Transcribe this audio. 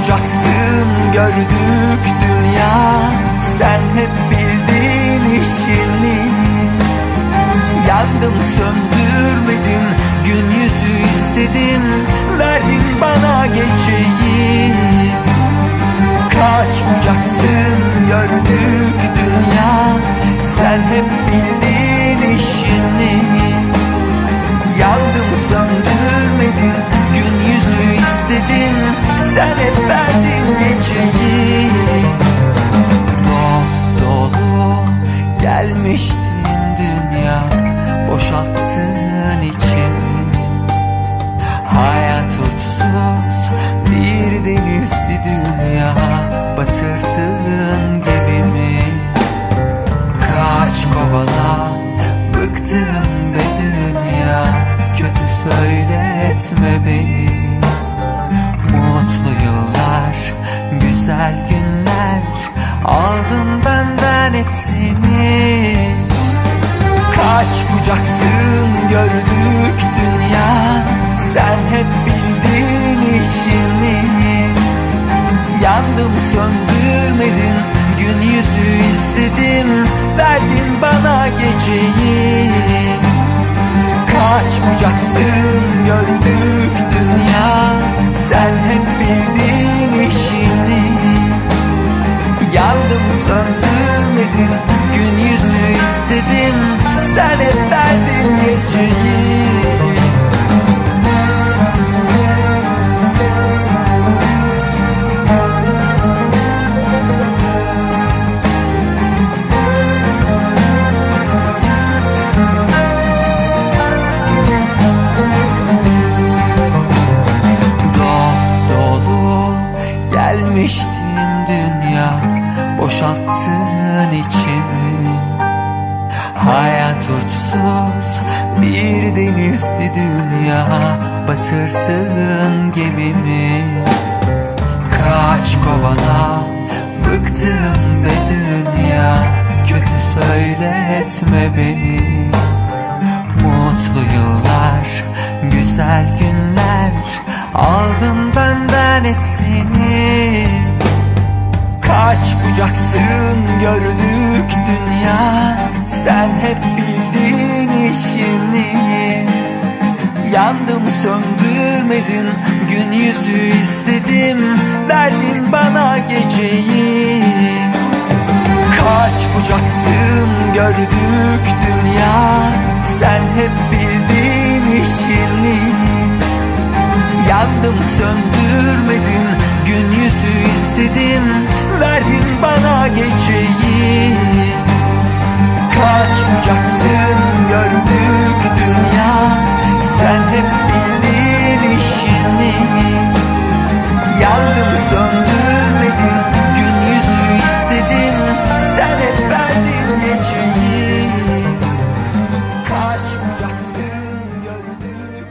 Kaç bucaksın gördük dünya Kaç bucaksın gördük dünya. Sen hep bildin işini. Yandım söndürmedin Gün yüzü istedim Verdin bana geceyi. Kaç bucaksın gördük Boşalttın içimi. Hayat uçsuz bir denizdi dünya. Batırdın gemimi. Kaç kovana bıktım be dünya. Kötü söyletme beni. Mutlu yıllar, güzel günler. Aldın benden hepsini Aç bucaksın görünük dünya. Sen hep bildiğin işini. Yandım söndürmedin Gün yüzü istedim. Verdin bana geceyi. Kaç bucaksın gördük dünya. Sen hep bildiğin işini. Yandım söndürmedin Yüzü istedim verdin bana geceyi.